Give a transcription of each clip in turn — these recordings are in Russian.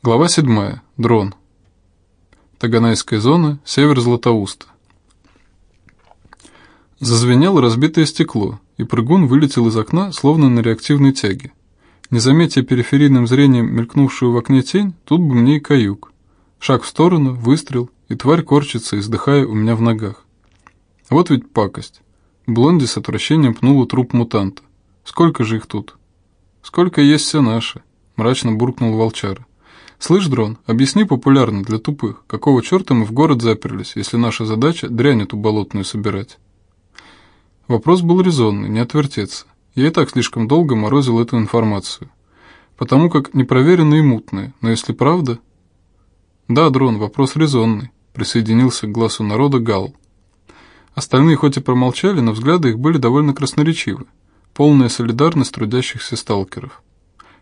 Глава 7. Дрон. Таганайская зона, север Златоуста. Зазвенело разбитое стекло, и прыгун вылетел из окна, словно на реактивной тяге. Не заметя периферийным зрением мелькнувшую в окне тень, тут бы мне и каюк. Шаг в сторону, выстрел, и тварь корчится, издыхая у меня в ногах. Вот ведь пакость. Блонди с отвращением пнула труп мутанта. Сколько же их тут? Сколько есть все наши, мрачно буркнул волчара. «Слышь, дрон, объясни популярно для тупых, какого черта мы в город заперлись, если наша задача дрянь эту болотную собирать?» Вопрос был резонный, не отвертеться. Я и так слишком долго морозил эту информацию. Потому как непроверенная и мутная, но если правда... Да, дрон, вопрос резонный, присоединился к глазу народа Гал. Остальные хоть и промолчали, но взгляды их были довольно красноречивы. Полная солидарность трудящихся сталкеров.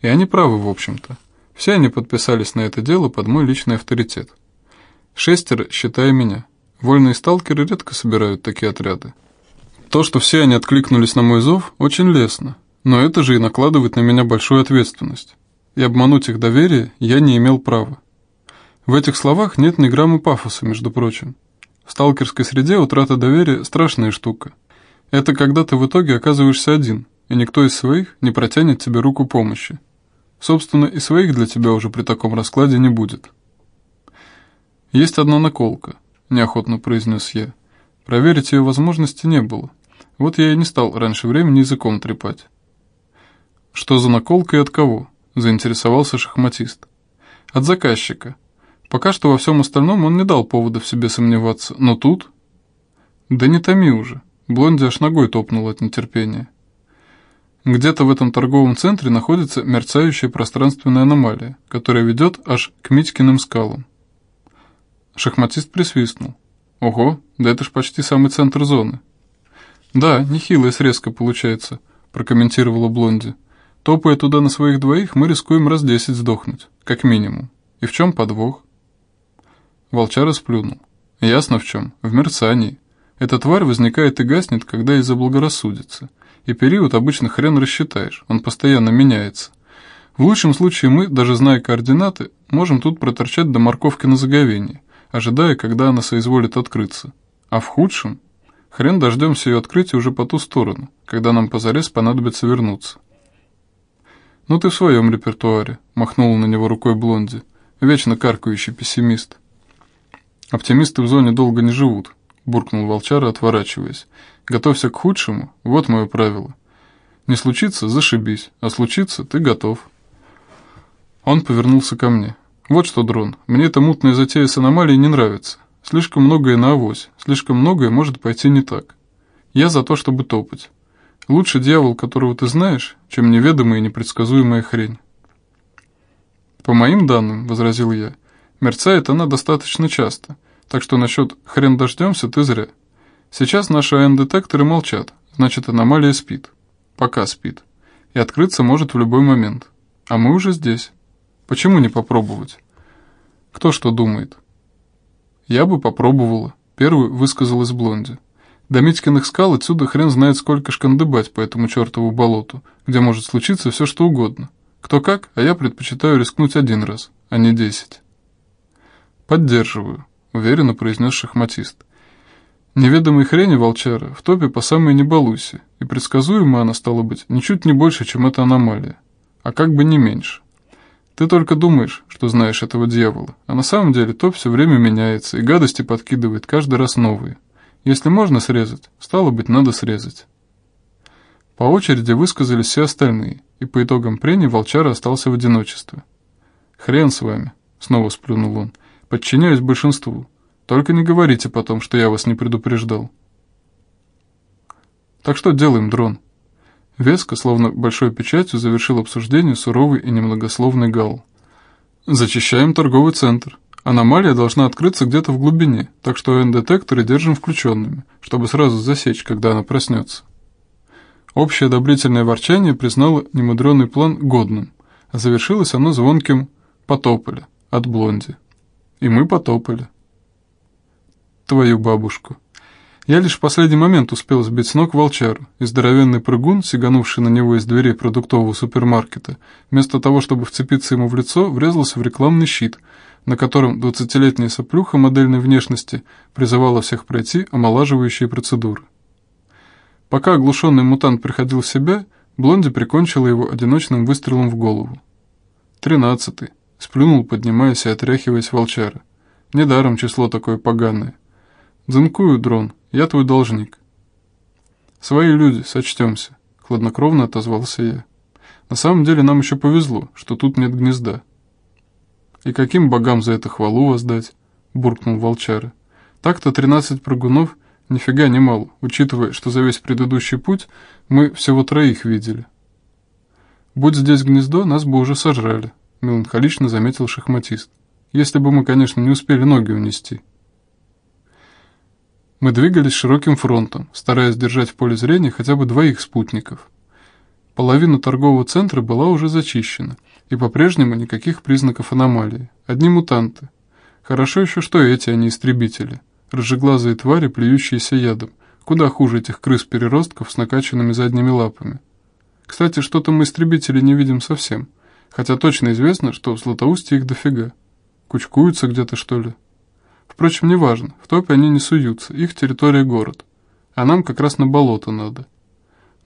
И они правы, в общем-то. Все они подписались на это дело под мой личный авторитет. Шестеро, считая меня. Вольные сталкеры редко собирают такие отряды. То, что все они откликнулись на мой зов, очень лестно, но это же и накладывает на меня большую ответственность. И обмануть их доверие я не имел права. В этих словах нет ни грамма пафоса, между прочим. В сталкерской среде утрата доверия – страшная штука. Это когда ты в итоге оказываешься один, и никто из своих не протянет тебе руку помощи. Собственно, и своих для тебя уже при таком раскладе не будет. «Есть одна наколка», – неохотно произнес я. Проверить ее возможности не было. Вот я и не стал раньше времени языком трепать. «Что за наколка и от кого?» – заинтересовался шахматист. «От заказчика. Пока что во всем остальном он не дал повода в себе сомневаться, но тут...» «Да не томи уже», – Блонди аж ногой топнул от нетерпения. Где-то в этом торговом центре находится мерцающая пространственная аномалия, которая ведет аж к Митькиным скалам. Шахматист присвистнул. «Ого, да это ж почти самый центр зоны». «Да, нехилая срезка получается», – прокомментировала Блонди. «Топая туда на своих двоих, мы рискуем раз десять сдохнуть, как минимум. И в чем подвох?» Волчара сплюнул. «Ясно в чем. В мерцании. Эта тварь возникает и гаснет, когда ей заблагорассудится. И период обычно хрен рассчитаешь, он постоянно меняется. В лучшем случае мы, даже зная координаты, можем тут проторчать до морковки на заговение, ожидая, когда она соизволит открыться. А в худшем, хрен дождемся ее открытия уже по ту сторону, когда нам позарез понадобится вернуться. «Ну ты в своем репертуаре», — махнул на него рукой Блонди, вечно каркающий пессимист. «Оптимисты в зоне долго не живут», — буркнул волчара, отворачиваясь. Готовься к худшему, вот мое правило. Не случится – зашибись, а случится – ты готов. Он повернулся ко мне. Вот что, дрон, мне эта мутная затея с аномалией не нравится. Слишком многое на авось, слишком многое может пойти не так. Я за то, чтобы топать. Лучше дьявол, которого ты знаешь, чем неведомая и непредсказуемая хрень. По моим данным, возразил я, мерцает она достаточно часто, так что насчет «хрен дождемся» ты зря. Сейчас наши АН-детекторы молчат, значит аномалия спит. Пока спит. И открыться может в любой момент. А мы уже здесь. Почему не попробовать? Кто что думает? Я бы попробовала. Первый высказалась Блонди. До Митькиных скал отсюда хрен знает сколько шкандыбать по этому чертову болоту, где может случиться все что угодно. Кто как, а я предпочитаю рискнуть один раз, а не десять. «Поддерживаю», — уверенно произнес шахматист. Неведомой хрени волчара в топе по самой не и предсказуема она стала быть ничуть не больше, чем эта аномалия, а как бы не меньше. Ты только думаешь, что знаешь этого дьявола, а на самом деле топ все время меняется и гадости подкидывает каждый раз новые. Если можно срезать, стало быть, надо срезать. По очереди высказались все остальные, и по итогам прений волчара остался в одиночестве. «Хрен с вами», — снова сплюнул он, — «подчиняюсь большинству». Только не говорите потом, что я вас не предупреждал. Так что делаем, дрон? Веско, словно большой печатью, завершил обсуждение суровый и немногословный гал. Зачищаем торговый центр. Аномалия должна открыться где-то в глубине, так что N-детекторы держим включенными, чтобы сразу засечь, когда она проснется. Общее одобрительное ворчание признало немудренный план годным, а завершилось оно звонким «потопали» от Блонди. И мы потопали твою бабушку. Я лишь в последний момент успел сбить с ног волчару, и здоровенный прыгун, сиганувший на него из дверей продуктового супермаркета, вместо того, чтобы вцепиться ему в лицо, врезался в рекламный щит, на котором двадцатилетняя соплюха модельной внешности призывала всех пройти омолаживающие процедуры. Пока оглушенный мутант приходил в себя, Блонди прикончила его одиночным выстрелом в голову. «Тринадцатый», — сплюнул, поднимаясь и отряхиваясь волчара. «Недаром число такое поганое. Дзынкую, дрон, я твой должник». «Свои люди, сочтемся», — хладнокровно отозвался я. «На самом деле нам еще повезло, что тут нет гнезда». «И каким богам за это хвалу воздать?» — буркнул волчара. «Так-то тринадцать прыгунов — нифига не мало, учитывая, что за весь предыдущий путь мы всего троих видели». «Будь здесь гнездо, нас бы уже сожрали», — меланхолично заметил шахматист. «Если бы мы, конечно, не успели ноги унести». Мы двигались широким фронтом, стараясь держать в поле зрения хотя бы двоих спутников. Половина торгового центра была уже зачищена, и по-прежнему никаких признаков аномалии. Одни мутанты. Хорошо еще, что эти, а не истребители. Рыжеглазые твари, плюющиеся ядом. Куда хуже этих крыс-переростков с накачанными задними лапами. Кстати, что-то мы истребителей не видим совсем. Хотя точно известно, что в Златоусте их дофига. Кучкуются где-то, что ли? Впрочем, неважно, в топе они не суются, их территория город. А нам как раз на болото надо.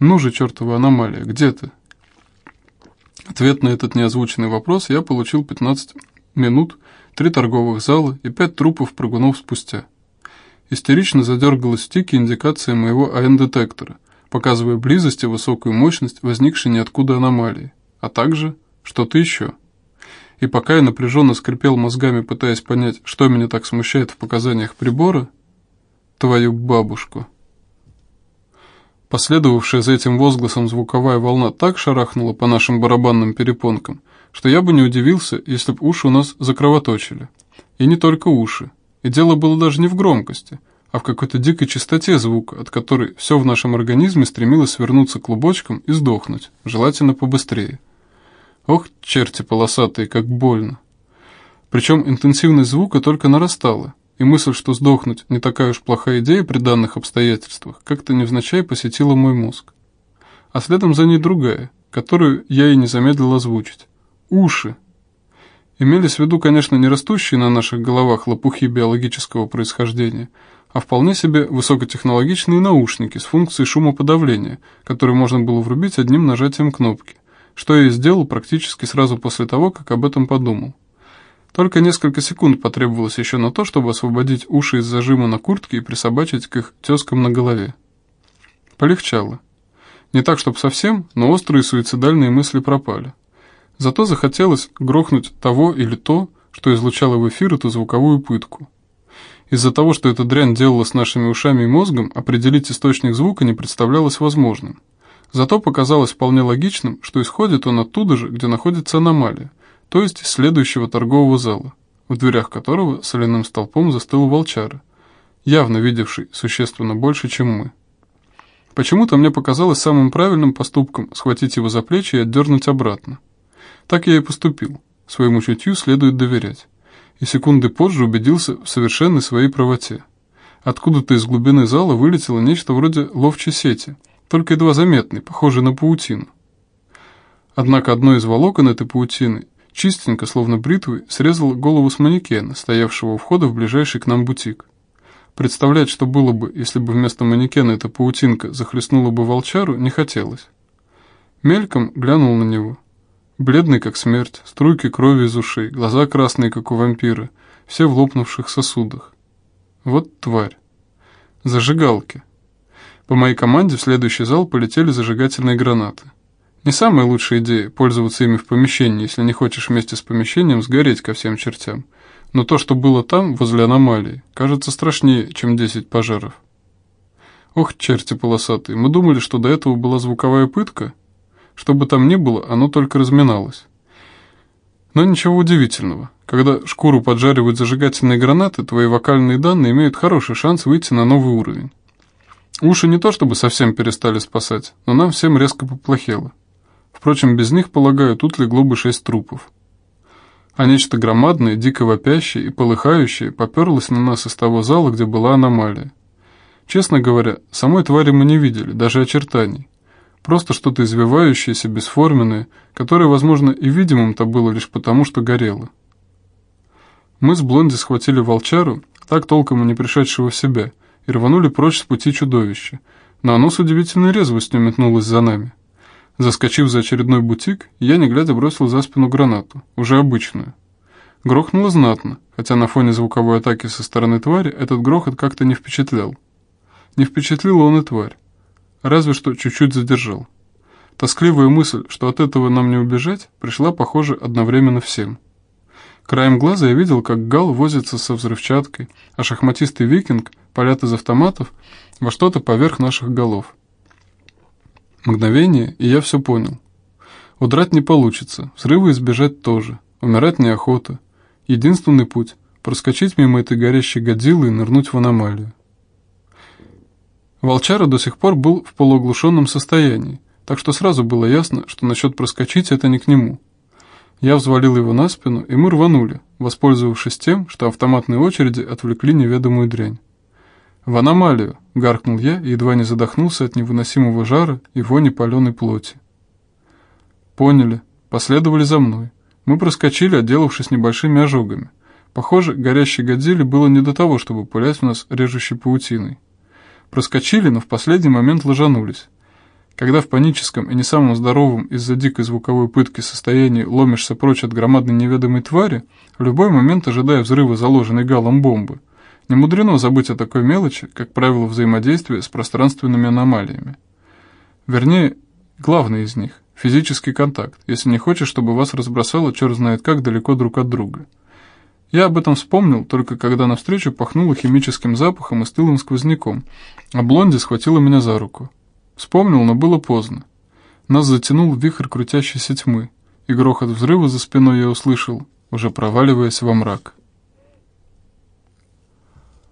Ну же, чертова аномалия, где ты? Ответ на этот неозвученный вопрос я получил 15 минут, три торговых зала и пять трупов прыгунов спустя. Истерично задергалась в тике индикация моего АН-детектора, показывая близость и высокую мощность возникшей ниоткуда аномалии, а также что-то еще и пока я напряженно скрипел мозгами, пытаясь понять, что меня так смущает в показаниях прибора, твою бабушку. Последовавшая за этим возгласом звуковая волна так шарахнула по нашим барабанным перепонкам, что я бы не удивился, если бы уши у нас закровоточили. И не только уши. И дело было даже не в громкости, а в какой-то дикой частоте звука, от которой все в нашем организме стремилось свернуться клубочком и сдохнуть, желательно побыстрее. Ох, черти полосатые, как больно. Причем интенсивность звука только нарастала, и мысль, что сдохнуть не такая уж плохая идея при данных обстоятельствах, как-то невзначай посетила мой мозг. А следом за ней другая, которую я и не замедлил озвучить. Уши. Имелись в виду, конечно, не растущие на наших головах лопухи биологического происхождения, а вполне себе высокотехнологичные наушники с функцией шумоподавления, которые можно было врубить одним нажатием кнопки что я и сделал практически сразу после того, как об этом подумал. Только несколько секунд потребовалось еще на то, чтобы освободить уши из зажима на куртке и присобачить к их тескам на голове. Полегчало. Не так, чтобы совсем, но острые суицидальные мысли пропали. Зато захотелось грохнуть того или то, что излучало в эфир эту звуковую пытку. Из-за того, что эта дрянь делала с нашими ушами и мозгом, определить источник звука не представлялось возможным. Зато показалось вполне логичным, что исходит он оттуда же, где находится аномалия, то есть следующего торгового зала, в дверях которого соляным столпом застыл волчара, явно видевший существенно больше, чем мы. Почему-то мне показалось самым правильным поступком схватить его за плечи и отдернуть обратно. Так я и поступил, своему чутью следует доверять, и секунды позже убедился в совершенной своей правоте. Откуда-то из глубины зала вылетело нечто вроде ловчей сети – только едва заметный, похожий на паутину. Однако одно из волокон этой паутины, чистенько, словно бритвой, срезало голову с манекена, стоявшего у входа в ближайший к нам бутик. Представлять, что было бы, если бы вместо манекена эта паутинка захлестнула бы волчару, не хотелось. Мельком глянул на него. Бледный, как смерть, струйки крови из ушей, глаза красные, как у вампира, все в лопнувших сосудах. Вот тварь. Зажигалки. По моей команде в следующий зал полетели зажигательные гранаты. Не самая лучшая идея пользоваться ими в помещении, если не хочешь вместе с помещением сгореть ко всем чертям. Но то, что было там, возле аномалии, кажется страшнее, чем 10 пожаров. Ох, черти полосатые, мы думали, что до этого была звуковая пытка? Что бы там ни было, оно только разминалось. Но ничего удивительного. Когда шкуру поджаривают зажигательные гранаты, твои вокальные данные имеют хороший шанс выйти на новый уровень. Уши не то чтобы совсем перестали спасать, но нам всем резко поплохело. Впрочем, без них, полагаю, тут легло бы шесть трупов. А нечто громадное, дико вопящее и полыхающее поперлось на нас из того зала, где была аномалия. Честно говоря, самой твари мы не видели, даже очертаний. Просто что-то извивающееся, бесформенное, которое, возможно, и видимым-то было лишь потому, что горело. Мы с Блонди схватили волчару, так толком и не пришедшего в себя, и рванули прочь с пути чудовища, но оно с удивительной резвостью метнулось за нами. Заскочив за очередной бутик, я, не глядя, бросил за спину гранату, уже обычную. Грохнуло знатно, хотя на фоне звуковой атаки со стороны твари этот грохот как-то не впечатлял. Не впечатлил он и тварь. Разве что чуть-чуть задержал. Тоскливая мысль, что от этого нам не убежать, пришла, похоже, одновременно всем. Краем глаза я видел, как Гал возится со взрывчаткой, а шахматистый викинг палят из автоматов во что-то поверх наших голов. Мгновение, и я все понял. Удрать не получится, взрывы избежать тоже, умирать неохота. Единственный путь – проскочить мимо этой горящей годзиллы и нырнуть в аномалию. Волчара до сих пор был в полуоглушенном состоянии, так что сразу было ясно, что насчет проскочить это не к нему. Я взвалил его на спину, и мы рванули, воспользовавшись тем, что автоматные очереди отвлекли неведомую дрянь. «В аномалию!» — гаркнул я и едва не задохнулся от невыносимого жара и вони паленой плоти. «Поняли. Последовали за мной. Мы проскочили, отделавшись небольшими ожогами. Похоже, горящей Годзилле было не до того, чтобы пулять в нас режущей паутиной. Проскочили, но в последний момент ложанулись. Когда в паническом и не самом здоровом из-за дикой звуковой пытки состоянии ломишься прочь от громадной неведомой твари, в любой момент ожидая взрыва заложенной галом бомбы, не мудрено забыть о такой мелочи, как правило взаимодействия с пространственными аномалиями. Вернее, главный из них – физический контакт, если не хочешь, чтобы вас разбросало черт знает как далеко друг от друга – я об этом вспомнил, только когда навстречу пахнуло химическим запахом и стылым сквозняком, а Блонди схватила меня за руку. Вспомнил, но было поздно. Нас затянул вихрь крутящейся тьмы, и грохот взрыва за спиной я услышал, уже проваливаясь во мрак.